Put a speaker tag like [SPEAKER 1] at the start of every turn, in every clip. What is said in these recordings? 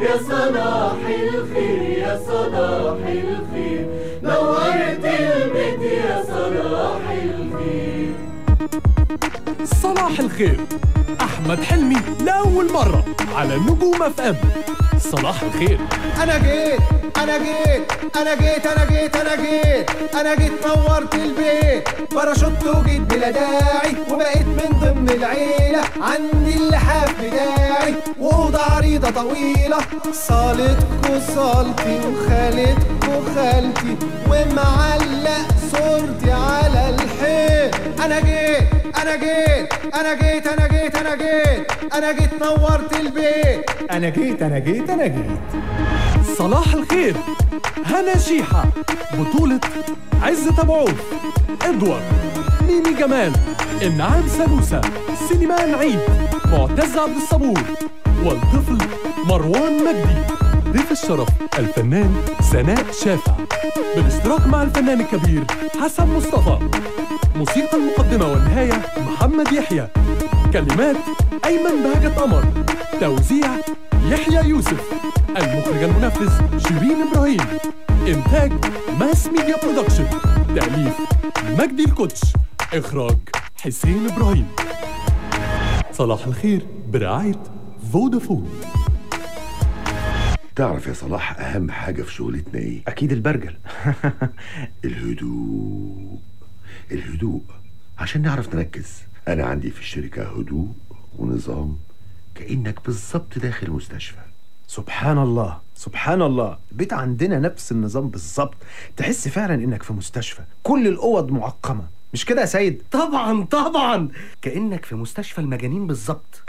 [SPEAKER 1] يا صلاح الخير يا صلاح الخير. نورت البيت يا صلاح الخير.
[SPEAKER 2] صلاح الخير أحمد حلمي لأول مرة على نجوم FM صلاح الخير.
[SPEAKER 3] أنا جيت أنا جيت أنا جيت أنا جيت أنا جيت. أنا جيت نورت البيت. باراشوت وجيت بلا داعي وبقيت من ضمن العيلة. عندي اللحاف بتاعي وأوضة عريضة طويلة. صالتكو صالتي وخالتكو خالتي ومعلق صورتي على الحيط أنا جيت أنا جيت أنا جيت أنا جيت أنا جيت أنا جيت نورت البيت. أنا جيت أنا جيت أنا جيت.
[SPEAKER 2] صلاح الخير هنا شيحة بطولة عزة أبو عوف إدوارد ميمي جمال إنعام سلوسة سليمان عيد معتز عبد الصبور والطفل مروان مجدي. ضيف الشرف الفنان سناء شافع. بالاشتراك مع الفنان الكبير حسن مصطفى. موسيقى المقدمة والنهاية محمد يحيى. كلمات أيمن بهجة قمر. توزيع يحيى يوسف. المخرج المنفذ شيرين إبراهيم. إنتاج Mass Media Production. تأليف مجدي الكوتش. إخراج حسين إبراهيم. صلاح الخير برعاية فودافون.
[SPEAKER 4] تعرف يا صلاح أهم حاجة في شغلتنا إيه؟
[SPEAKER 5] أكيد البرجل
[SPEAKER 4] الهدوء. الهدوء. عشان نعرف نركز أنا عندي في الشركة هدوء ونظام كأنك بالظبط داخل مستشفى.
[SPEAKER 5] سبحان الله سبحان الله. البيت عندنا نفس النظام بالظبط تحس فعلا إنك في مستشفى. كل الأوض معقمة. مش كده يا سيد؟
[SPEAKER 6] طبعا طبعا. كأنك في مستشفى المجانين بالظبط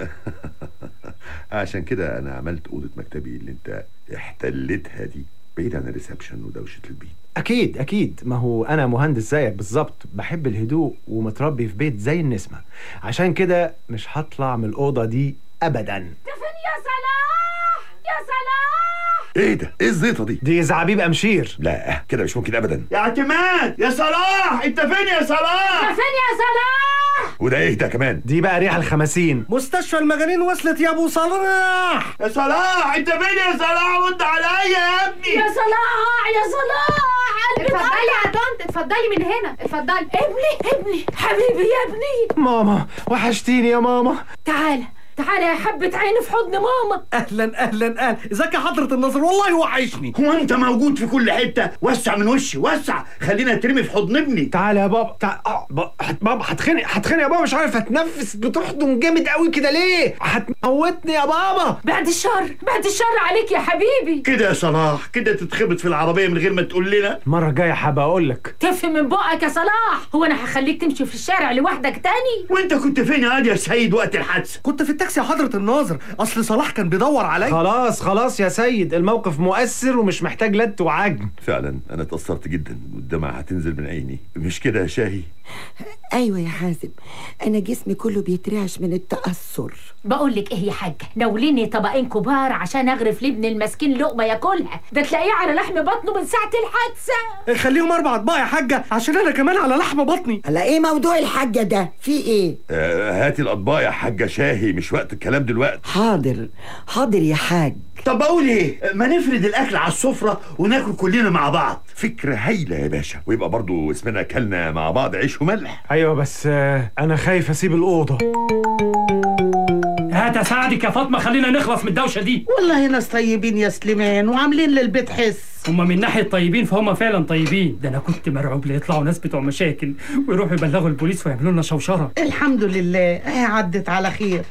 [SPEAKER 4] عشان كده أنا عملت أوضة مكتبي اللي أنت احتلتها دي. بعيد عن الريسبشن ودوشة البيت.
[SPEAKER 5] أكيد أكيد. ما هو أنا مهندس زيك بالظبط بحب الهدوء ومتربي في بيت زي النسمة. عشان كده مش هطلع من الأوضة دي ابدا.
[SPEAKER 7] فين يا يا صلاح
[SPEAKER 4] إيه ده؟ إيه الزيطة دي؟
[SPEAKER 5] دي زعبيب امشير
[SPEAKER 4] لا كده مش ممكن ابدا.
[SPEAKER 8] يا اعتماد! يا صلاح! انت فين يا صلاح؟
[SPEAKER 7] فين يا صلاح؟
[SPEAKER 4] وده إيه ده كمان؟
[SPEAKER 5] دي بقى ريح الخمسين
[SPEAKER 6] مستشفى المجانين وصلت يا أبو صلاح.
[SPEAKER 8] يا صلاح! انت فين يا صلاح؟ رد عليا يا ابني.
[SPEAKER 7] يا صلاح! يا صلاح! قلبي
[SPEAKER 9] اتفضلي. يا طنط اتفضلي من هنا. اتفضلي.
[SPEAKER 7] ابني ابني حبيبي يا ابني.
[SPEAKER 5] ماما وحشتيني يا ماما.
[SPEAKER 7] تعالى تعالى يا حبة عيني في حضن ماما.
[SPEAKER 6] أهلا أهلا أهلا. ازيك يا حضرة النظر؟ والله وحشني
[SPEAKER 8] هو أنت موجود في كل حتة. وسع من وشي وسع. خلينا اترمي في حضن ابني.
[SPEAKER 5] تعالى يا بابا. تعال آه، ب- هت- بابا هتخنق هتخنق يا بابا. مش عارف هتنفس بتحضن جامد قوي كده ليه؟ هتموتني يا بابا.
[SPEAKER 7] بعد الشر بعد الشر عليك يا حبيبي.
[SPEAKER 8] كده يا صلاح كده تتخبط في العربية من غير ما تقول لنا.
[SPEAKER 5] المرة الجاية هبقى أقول لك.
[SPEAKER 7] تفهم من بقك يا صلاح. هو أنا هخليك تمشي في الشارع لوحدك تاني؟
[SPEAKER 8] وأنت كنت فين يا يا سيد وقت الحادثة؟
[SPEAKER 6] كنت في التاكسي يا حضرة الناظر؟ أصل صلاح كان بيدور عليا.
[SPEAKER 5] خلاص خلاص يا سيد الموقف مؤثر ومش محتاج لت وعجن.
[SPEAKER 4] فعلا أنا اتأثرت جدا والدمعة هتنزل من عيني. مش كده يا شاهي؟
[SPEAKER 10] أيوه يا حازم أنا جسمي كله بيترعش من التأثر.
[SPEAKER 7] بقول لك إيه يا حاجة ناوليني طبقين كبار عشان أغرف لابن المسكين لقمة ياكلها ده تلاقيه على لحم بطنه من ساعة الحادثة.
[SPEAKER 6] خليهم أربع أطباق يا حاجة عشان أنا كمان على لحم بطني.
[SPEAKER 10] على إيه موضوع الحاجة ده؟ في إيه؟
[SPEAKER 4] آه هاتي الأطباق يا حاجة شاهي مش وقت الكلام دلوقتي.
[SPEAKER 10] حاضر حاضر يا حاج.
[SPEAKER 8] طب بقول إيه؟ ما نفرد الأكل على السفرة وناكل كلنا مع بعض.
[SPEAKER 4] فكرة هايلة يا باشا. ويبقى برضو اسمنا أكلنا مع بعض عيش وملح.
[SPEAKER 5] أيوه بس آه، أنا خايف أسيب الأوضة.
[SPEAKER 11] هات اساعدك يا فاطمة خلينا نخلص من الدوشة دي.
[SPEAKER 12] والله ناس طيبين يا سليمان وعاملين للبيت حس.
[SPEAKER 11] هم من ناحية طيبين فهم فعلا طيبين. ده أنا كنت مرعوب ليطلعوا ناس بتوع مشاكل ويروحوا يبلغوا البوليس ويعملوا لنا شوشرة.
[SPEAKER 12] الحمد لله اهي عدت على خير.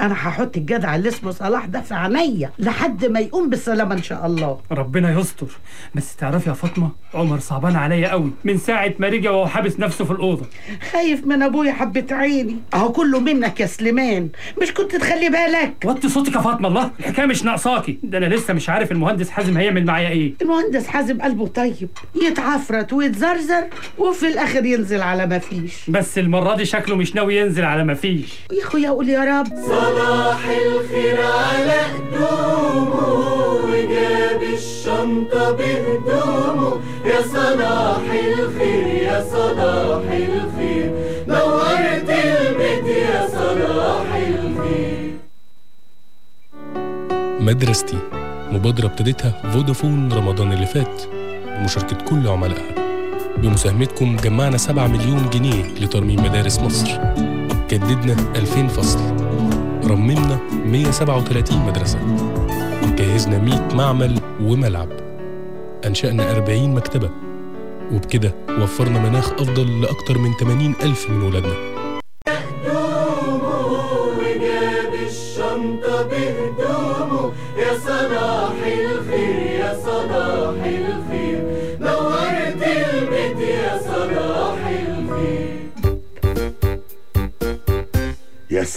[SPEAKER 12] أنا هحط الجدع اللي اسمه صلاح ده في عينيا لحد ما يقوم بالسلامة إن شاء الله.
[SPEAKER 11] ربنا يستر. بس تعرفي يا فاطمة عمر صعبان عليا قوي. من ساعة ما رجع وهو حابس نفسه في الأوضة.
[SPEAKER 12] خايف من أبويا حبة عيني. أهو كله منك يا سليمان. مش كنت تخلي بالك.
[SPEAKER 11] وطي صوتك يا فاطمة الله. الحكاية مش ناقصاكي. ده أنا لسه مش عارف المهندس حازم هيعمل معايا إيه.
[SPEAKER 12] المهندس حازم قلبه طيب يتعفرت ويتزرزر وفي الآخر ينزل على ما فيش.
[SPEAKER 11] بس المرة دي شكله مش ناوي ينزل على ما فيش.
[SPEAKER 12] يا أخويا قول يا رب.
[SPEAKER 1] صلاح الخير على قدومه وجاب الشنطة بهدومه يا صلاح الخير يا صلاح الخير. نورت البيت يا صلاح الخير.
[SPEAKER 13] مدرستي. مبادرة ابتدتها فودافون رمضان اللي فات بمشاركة كل عملائها. بمساهمتكم جمعنا 7 مليون جنيه لترميم مدارس مصر. جددنا 2000 فصل. رممنا 137 مدرسة. جهزنا 100 معمل وملعب. أنشأنا 40 مكتبة. وبكده وفرنا مناخ أفضل لأكتر من 80 ألف من ولادنا.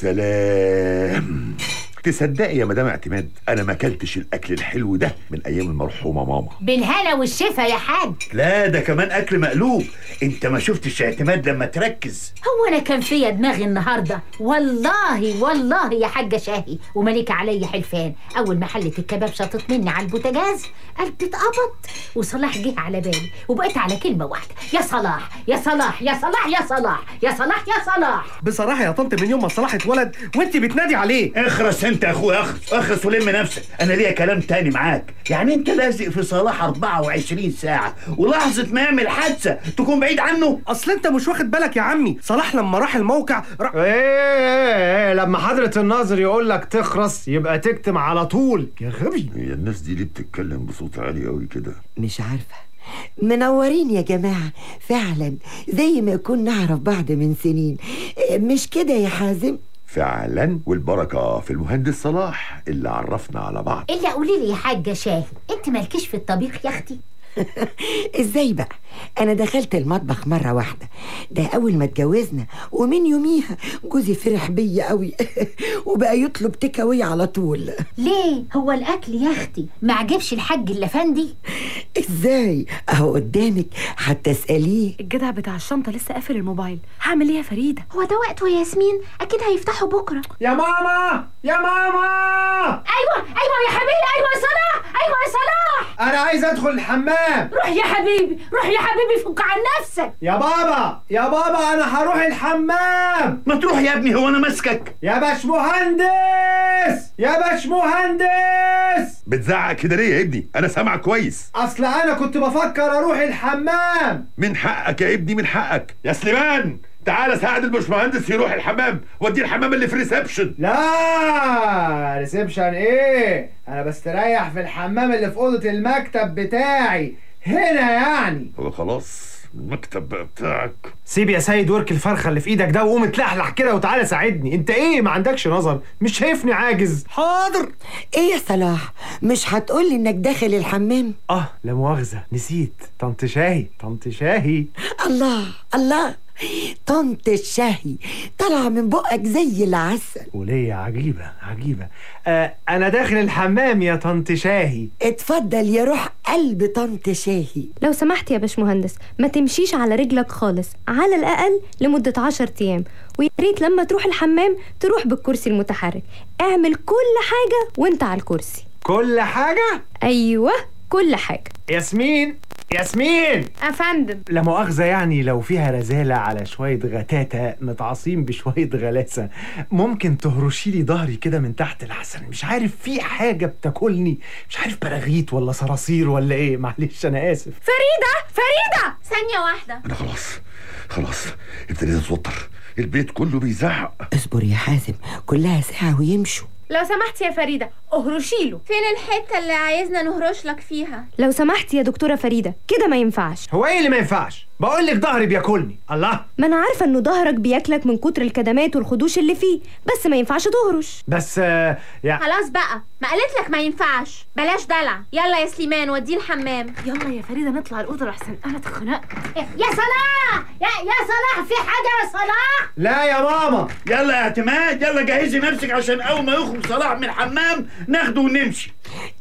[SPEAKER 1] يا
[SPEAKER 4] سلام تصدقي يا مدام اعتماد أنا ما أكلتش الأكل الحلو ده من أيام المرحومة ماما.
[SPEAKER 7] بالهنا والشفا يا حاج.
[SPEAKER 8] لا ده كمان أكل مقلوب. أنت ما شفتش اعتماد لما تركز؟
[SPEAKER 7] هو أنا كان فيا دماغي النهارده. والله والله يا حاجة شاهي وملك عليا حلفان. أول ما حله الكباب شطت مني على البوتاجاز قلبي اتقبض وصلاح جه على بالي. وبقيت على كلمة واحدة يا صلاح يا صلاح يا صلاح يا صلاح يا صلاح يا صلاح.
[SPEAKER 6] بصراحة يا طنط من يوم ما صلاح اتولد وانت بتنادي عليه.
[SPEAKER 8] اخرس أنت يا اخويا اخرس اخرس ولم نفسك. أنا ليا كلام تاني معاك. يعني انت لازق في صلاح 24 ساعة ولحظه ما يعمل حادثة تكون بعيد عنه؟
[SPEAKER 6] اصل انت مش واخد بالك يا عمي. صلاح لما راح الموقع را...
[SPEAKER 5] إيه إيه إيه لما حضرة الناظر يقول لك تخرس يبقى تكتم على طول. يا غبي.
[SPEAKER 4] هي الناس دي ليه بتتكلم بصوت عالي قوي كده؟
[SPEAKER 10] مش عارفة. منورين يا جماعة. فعلا زي ما يكون نعرف بعض من سنين. إيه، مش كده يا حازم؟
[SPEAKER 4] فعلا والبركة في المهندس صلاح اللي عرفنا على بعض.
[SPEAKER 7] الا قولي لي يا حاجة شاهي أنت مالكيش في الطبيخ يا أختي؟
[SPEAKER 10] إزاي بقى؟ أنا دخلت المطبخ مرة واحدة. ده أول ما اتجوزنا ومن يوميها جوزي فرح بيا قوي وبقى يطلب تكاوي على طول.
[SPEAKER 7] ليه؟ هو الأكل يا أختي ما عجبش الحاج اللفندي
[SPEAKER 10] إزاي؟ أهو قدامك حتى اساليه
[SPEAKER 9] الجدع بتاع الشنطة لسه قافل الموبايل. هعمل إيه يا فريدة؟
[SPEAKER 14] هو ده وقته يا ياسمين؟ أكيد هيفتحوا بكرة.
[SPEAKER 5] يا ماما! يا ماما!
[SPEAKER 7] أيوه أيوه يا حبيبي أيوه يا صلاح أيوه يا صلاح!
[SPEAKER 5] أنا عايز أدخل الحمام.
[SPEAKER 7] روح يا حبيبي روح يا حبيبي فك عن نفسك.
[SPEAKER 5] يا بابا يا بابا أنا هروح الحمام.
[SPEAKER 8] ما تروح يا ابني هو أنا ماسكك.
[SPEAKER 5] يا باش مهندس يا باش مهندس
[SPEAKER 4] بتزعق كده ليه يا ابني؟ أنا سامعك كويس.
[SPEAKER 5] أصل أنا كنت بفكر أروح الحمام.
[SPEAKER 4] من حقك يا ابني من حقك. يا سليمان تعالى ساعد الباشمهندس يروح الحمام. وديه الحمام اللي في reception
[SPEAKER 5] لا reception إيه؟ أنا بستريح في الحمام اللي في أوضة المكتب بتاعي. هنا يعني.
[SPEAKER 4] هو خلاص المكتب بقى بتاعك.
[SPEAKER 5] سيب يا سيد ورك الفرخة اللي في إيدك ده وقوم اتلحلح كده وتعالى ساعدني. انت إيه؟ ما عندكش نظر. مش شايفني عاجز.
[SPEAKER 6] حاضر.
[SPEAKER 10] إيه يا صلاح؟ مش هتقولي انك داخل الحمام؟
[SPEAKER 5] آه لا مؤاخذة. نسيت. طنط شاهي طنط شاهي.
[SPEAKER 10] الله الله. طنط الشهي طالعة من بقك زي العسل.
[SPEAKER 5] وليه عجيبة؟ عجيبة. آه أنا داخل الحمام يا طنط شاهي.
[SPEAKER 10] اتفضل يا روح قلب طنط شاهي.
[SPEAKER 14] لو سمحت يا باشمهندس ما تمشيش على رجلك خالص على الأقل لمدة عشر أيام. ويا ريت لما تروح الحمام تروح بالكرسي المتحرك. اعمل كل حاجة وانت على الكرسي.
[SPEAKER 5] كل حاجة؟
[SPEAKER 14] أيوة. كل حاجة.
[SPEAKER 5] ياسمين! ياسمين!
[SPEAKER 14] أفندم
[SPEAKER 5] لا مؤاخذة يعني لو فيها رزالة على شوية غتاتة متعاصين بشوية غلاسة ممكن تهرشي لي ظهري كده من تحت الحسن مش عارف في حاجة بتاكلني. مش عارف براغيث ولا صراصير ولا إيه. معلش أنا آسف.
[SPEAKER 14] فريدة! فريدة!
[SPEAKER 9] ثانية واحدة.
[SPEAKER 4] أنا خلاص. خلاص. ابتديت اتوتر البيت كله بيزعق.
[SPEAKER 10] اصبر يا حازم. كلها ساعة ويمشوا.
[SPEAKER 9] لو سمحت يا فريدة اهرشي له فين الحتة اللي عايزنا نهرش لك فيها؟
[SPEAKER 14] لو سمحت يا دكتورة فريدة كده ما ينفعش.
[SPEAKER 5] هو إيه اللي ما ينفعش؟ بقول لك ظهري بياكلني. الله.
[SPEAKER 14] ما أنا عارفة إنه ظهرك بياكلك من كتر الكدمات والخدوش اللي فيه بس ما ينفعش تهرش.
[SPEAKER 5] بس آه يا
[SPEAKER 9] خلاص بقى. ما قالت لك ما ينفعش. بلاش دلع. يلا يا سليمان وديه الحمام
[SPEAKER 7] يلا يا فريدة نطلع الأوضة لحسن أنا اتخنقت. يا صلاح! يا يا صلاح في حاجة يا صلاح؟
[SPEAKER 5] لا يا ماما.
[SPEAKER 8] يلا يا اعتماد. يلا جهزي نفسك عشان أول ما يخرج صلاح من الحمام ناخده ونمشي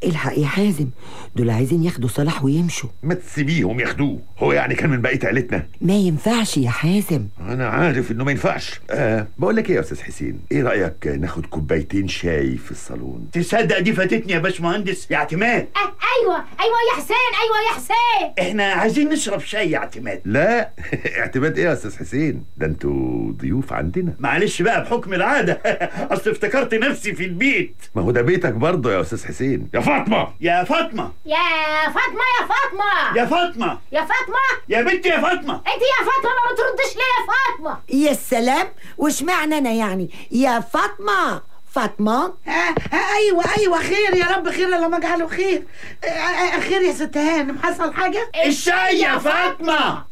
[SPEAKER 10] إلحق يا حازم دول عايزين ياخدوا صلاح ويمشوا.
[SPEAKER 4] ما تسيبيهم ياخدوه هو يعني كان من بقية عيلتنا.
[SPEAKER 10] ما ينفعش يا حازم.
[SPEAKER 4] أنا عارف إنه ما ينفعش. آه بقول لك إيه يا أستاذ حسين؟ إيه رأيك ناخد كوبايتين شاي في الصالون؟
[SPEAKER 8] تصدق دي فاتتني يا باشمهندس يا اعتماد.
[SPEAKER 7] أه أيوه أيوه يا حسين أيوه يا حسين.
[SPEAKER 8] إحنا عايزين نشرب شاي يا اعتماد.
[SPEAKER 4] لا اعتماد إيه يا أستاذ حسين؟ ده أنتوا ضيوف عندنا.
[SPEAKER 8] معلش بقى بحكم العادة. أصل افتكرت نفسي في البيت.
[SPEAKER 4] ما هو ده بيتك برضه يا أستاذ حسين. يا فاطمة!
[SPEAKER 8] يا فاطمة!
[SPEAKER 7] يا فاطمة يا فاطمة!
[SPEAKER 8] يا فاطمة!
[SPEAKER 7] يا فاطمة!
[SPEAKER 8] يا بنتي يا فاطمة!
[SPEAKER 7] انت يا فاطمة ما بتردش ليه يا فاطمة؟
[SPEAKER 10] يا سلام! وش معنى أنا يعني؟ يا فاطمة! فاطمة!
[SPEAKER 12] آه آه أيوه أيوه خير يا رب خير لما اجعله خير. آه آه خير يا ست هانم حصل حاجة؟
[SPEAKER 8] الشاي يا فاطمة!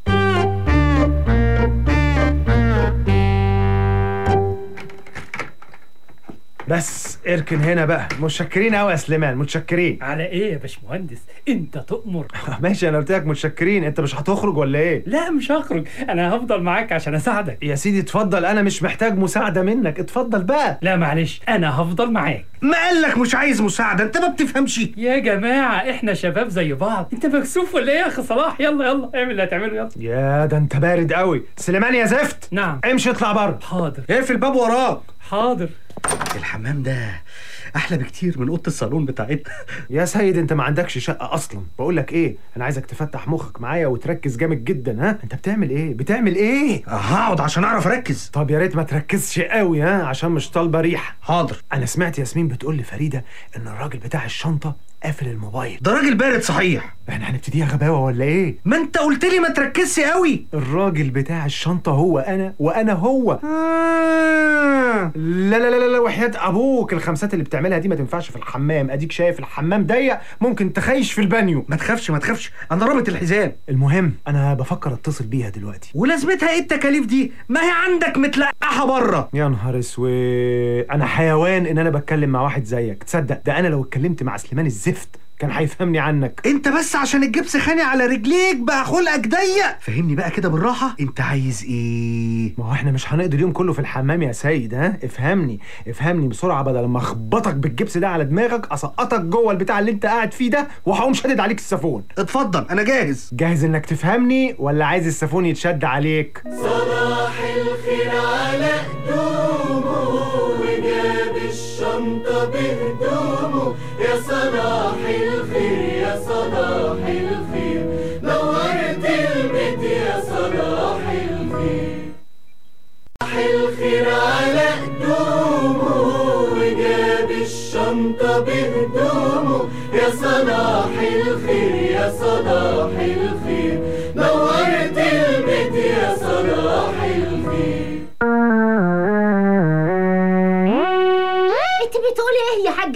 [SPEAKER 5] بس إركن هنا بقى. متشكرين قوي يا سليمان متشكرين.
[SPEAKER 11] على إيه يا باشمهندس؟ أنت تؤمر.
[SPEAKER 5] ماشي أنا قلت لك متشكرين. أنت مش هتخرج ولا إيه؟
[SPEAKER 11] لا مش هخرج. أنا هفضل معاك عشان أساعدك.
[SPEAKER 5] يا سيدي اتفضل. أنا مش محتاج مساعدة منك. اتفضل بقى.
[SPEAKER 11] لا معلش. أنا هفضل معاك.
[SPEAKER 6] ما قالك مش عايز مساعدة. أنت ما بتفهمش.
[SPEAKER 11] يا جماعة إحنا شباب زي بعض. أنت مكسوف ولا إيه يا أخي صلاح؟ يلا يلا. اعمل اللي هتعمله يلا.
[SPEAKER 5] يا ده أنت بارد قوي سليمان يا زفت.
[SPEAKER 11] نعم.
[SPEAKER 5] امشي اطلع بره.
[SPEAKER 11] حاضر.
[SPEAKER 6] اقفل الباب وراك.
[SPEAKER 11] حاضر.
[SPEAKER 6] الحمام ده أحلى بكتير من أوضة الصالون بتاعتنا.
[SPEAKER 5] يا سيد أنت ما عندكش شقة أصلا. بقول لك إيه أنا عايزك تفتح مخك معايا وتركز جامد جدا ها؟ أنت بتعمل إيه؟ بتعمل إيه؟
[SPEAKER 6] هقعد عشان أعرف أركز.
[SPEAKER 5] طب يا ريت ما تركزش قوي ها؟ عشان مش طالبة ريحة.
[SPEAKER 6] حاضر.
[SPEAKER 5] أنا سمعت ياسمين بتقول لفريدة إن الراجل بتاع الشنطة قافل الموبايل.
[SPEAKER 6] ده راجل بارد صحيح.
[SPEAKER 5] إحنا هنبتديها غباوة ولا إيه؟
[SPEAKER 6] ما انت قلت لي ما تركزش قوي.
[SPEAKER 5] الراجل بتاع الشنطة هو أنا وأنا هو. لا لا لا لا وحياة أبوك. الخمسات اللي بتعملها دي ما تنفعش في الحمام. أديك شايف الحمام ضيق. ممكن تخيش في البانيو.
[SPEAKER 6] ما تخافش ما تخافش. أنا رابط الحزام.
[SPEAKER 5] المهم أنا بفكر اتصل بيها دلوقتي.
[SPEAKER 6] ولازمتها إيه التكاليف دي؟ ما هي عندك متلقحة بره.
[SPEAKER 5] يا نهار أسود. أنا حيوان إن أنا بتكلم مع واحد زيك. تصدق ده أنا لو اتكلمت مع سليمان الزفت كان هيفهمني عنك.
[SPEAKER 6] انت بس عشان الجبس خاني على رجليك بقى خلقك ضيق. فهمني بقى كده بالراحة انت عايز إيه؟
[SPEAKER 5] ما هو إحنا مش هنقضي اليوم كله في الحمام يا سيد ها؟ افهمني افهمني بسرعة بدل ما اخبطك بالجبس ده على دماغك اسقطك جوه البتاع اللي انت قاعد فيه ده وهقوم شادد عليك السافون.
[SPEAKER 6] اتفضل أنا جاهز.
[SPEAKER 5] جاهز انك تفهمني ولا عايز السافون يتشد عليك؟
[SPEAKER 1] صلاح الخير على هدومه على هدومه وجاب الشنطة بهدومه يا صلاح الخير يا صلاح الخير.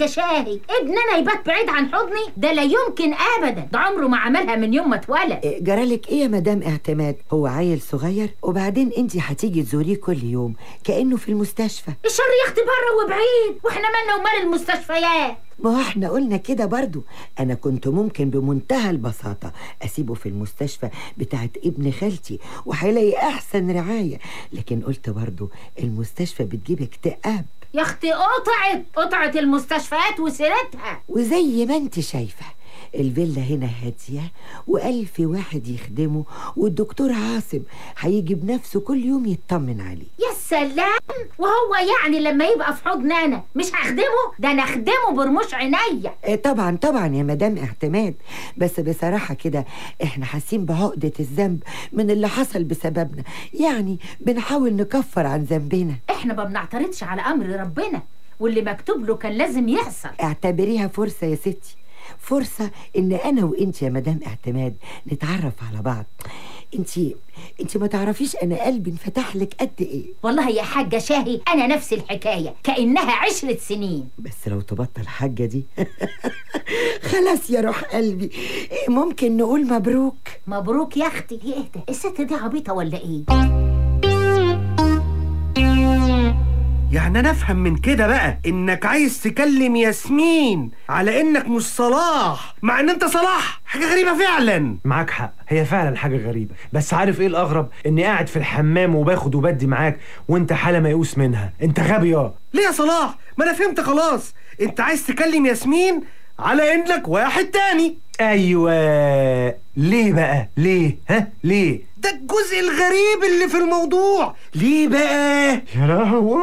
[SPEAKER 7] شاهي ابننا يبات بعيد عن حضني. ده لا يمكن ابدا. ده عمره ما عملها من يوم ما اتولد.
[SPEAKER 10] إيه، جرالك إيه يا مدام اعتماد؟ هو عيل صغير؟ وبعدين أنت هتيجي تزوريه كل يوم كأنه في المستشفى.
[SPEAKER 7] الشر يا أختي بره وبعيد. وإحنا مالنا ومال المستشفيات.
[SPEAKER 10] ما هو إحنا قلنا كده برضو. أنا كنت ممكن بمنتهى البساطة أسيبه في المستشفى بتاعت ابن خالتي وهيلاقي أحسن رعاية. لكن قلت برضو المستشفى بتجيب اكتئاب.
[SPEAKER 7] يا أختي قطعت قطعت المستشفيات وسيرتها
[SPEAKER 10] وزي ما انت شايفة الفيلا هنا هادية وألف واحد يخدمه والدكتور عاصم هيجي بنفسه كل يوم يطمن عليه.
[SPEAKER 7] يا سلام! وهو يعني لما يبقى في حضن أنا مش هخدمه؟ ده أنا أخدمه برموش عينيا.
[SPEAKER 10] آه، طبعا طبعا يا مدام اعتماد. بس بصراحة كده إحنا حاسين بعقدة الذنب من اللي حصل بسببنا. يعني بنحاول نكفر عن ذنبنا.
[SPEAKER 7] إحنا ما بنعترضش على أمر ربنا واللي مكتوب له كان لازم يحصل.
[SPEAKER 10] اعتبريها فرصة يا ستي. فرصة إن أنا وانت يا مدام اعتماد نتعرف على بعض. انت انت ما تعرفيش أنا قلبي انفتح لك قد إيه؟
[SPEAKER 7] والله يا حاجة شاهي أنا نفس الحكاية كأنها عشرة سنين.
[SPEAKER 10] بس لو تبطل حاجة دي. خلاص يا روح قلبي. ممكن نقول مبروك؟
[SPEAKER 7] مبروك يا أختي. إيه ده؟ الست دي عبيطة ولا إيه؟
[SPEAKER 6] يعني أنا أفهم من كده بقى إنك عايز تكلم ياسمين على إنك مش صلاح مع إن أنت صلاح حاجة غريبة فعلا.
[SPEAKER 5] معاك حق هي فعلا حاجة غريبة. بس عارف إيه الأغرب؟ إني قاعد في الحمام وباخد وبدي معاك وأنت حالة ميؤوس منها. أنت غبي يا
[SPEAKER 6] ليه يا صلاح؟ ما أنا فهمت خلاص. أنت عايز تكلم ياسمين على إنك واحد تاني.
[SPEAKER 5] أيوه. ليه بقى؟ ليه؟ ها؟ ليه؟
[SPEAKER 6] ده الجزء الغريب اللي في الموضوع. ليه بقى؟
[SPEAKER 5] يا لهوي.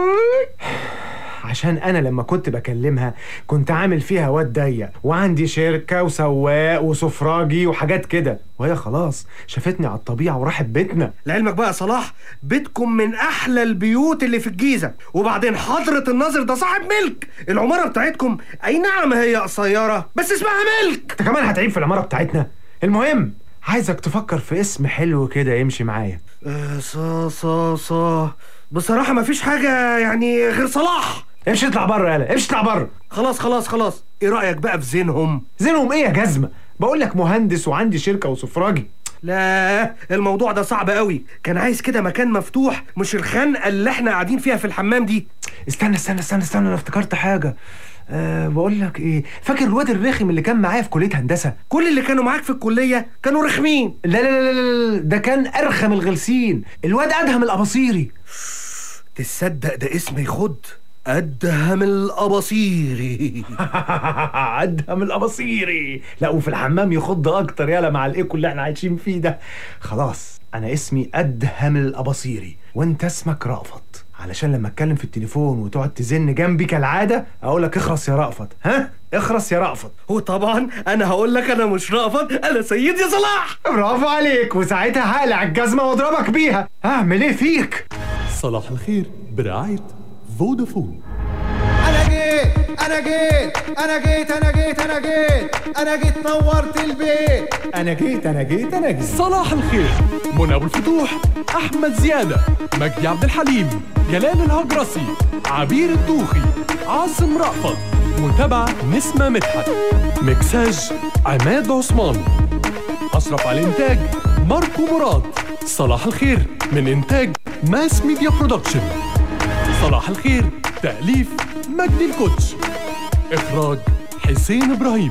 [SPEAKER 5] عشان أنا لما كنت بكلمها كنت عامل فيها واد ضيق وعندي شركة وسواق وسفراجي وحاجات كده. وهي خلاص شافتني على الطبيعة وراحت بيتنا.
[SPEAKER 6] لعلمك بقى يا صلاح بيتكم من أحلى البيوت اللي في الجيزة. وبعدين حضرة الناظر ده صاحب ملك. العمارة بتاعتكم أي نعم هي قصيرة بس اسمها ملك.
[SPEAKER 5] أنت كمان هتعيب في العمارة بتاعتنا. المهم عايزك تفكر في اسم حلو كده يمشي معايا.
[SPEAKER 6] آه صا صا صا. بصراحة مفيش حاجة يعني غير صلاح.
[SPEAKER 5] امشي اطلع بره يالا امشي اطلع بره.
[SPEAKER 6] خلاص خلاص خلاص. إيه رأيك بقى في زينهم؟
[SPEAKER 5] زينهم إيه يا جزمة؟ بقول لك مهندس وعندي شركة وسفراجي.
[SPEAKER 6] لا الموضوع ده صعب قوي. كان عايز كده مكان مفتوح مش الخنقة اللي إحنا قاعدين فيها في الحمام دي.
[SPEAKER 5] استنى استنى استنى استنى أنا افتكرت حاجة. أه بقول لك إيه. فاكر الواد الرخم اللي كان معايا في كلية هندسة؟
[SPEAKER 6] كل اللي كانوا معاك في الكلية كانوا رخمين.
[SPEAKER 5] لا لا لا لا, لا ده كان أرخم الغلسين. الواد أدهم الأباصيري.
[SPEAKER 6] تصدق ده اسم يخد أدهم الأباصيري
[SPEAKER 5] أدهم الاباصيري لا وفي الحمام يخض أكتر. يالا مع الإيكو اللي إحنا عايشين فيه ده. خلاص أنا اسمي أدهم الاباصيري وأنت اسمك رأفت. علشان لما أتكلم في التليفون وتقعد تزن جنبي كالعادة أقول لك اخرس يا رأفت. ها؟ اخرس يا رأفت.
[SPEAKER 6] وطبعا أنا هقول لك أنا مش رأفت أنا سيد يا صلاح.
[SPEAKER 5] برافو عليك. وساعتها هقلع الجزمة وأضربك بيها. أعمل إيه فيك؟
[SPEAKER 2] صلاح الخير برعاية فودافون.
[SPEAKER 3] أنا جيت أنا جيت أنا جيت أنا جيت أنا جيت أنا جيت نورت البيت.
[SPEAKER 5] أنا جيت أنا جيت أنا جيت.
[SPEAKER 2] صلاح الخير منى أبو الفتوح أحمد زيادة مجدي عبد الحليم جلال الهجرسي عبير الدوخي عاصم رأفت متابعة نسمة مدحت مكساج عماد عثمان. أشرف على الإنتاج ماركو مراد. صلاح الخير من إنتاج Mass Media Production. صلاح الخير تأليف مجدي الكوتش. إخراج حسين إبراهيم.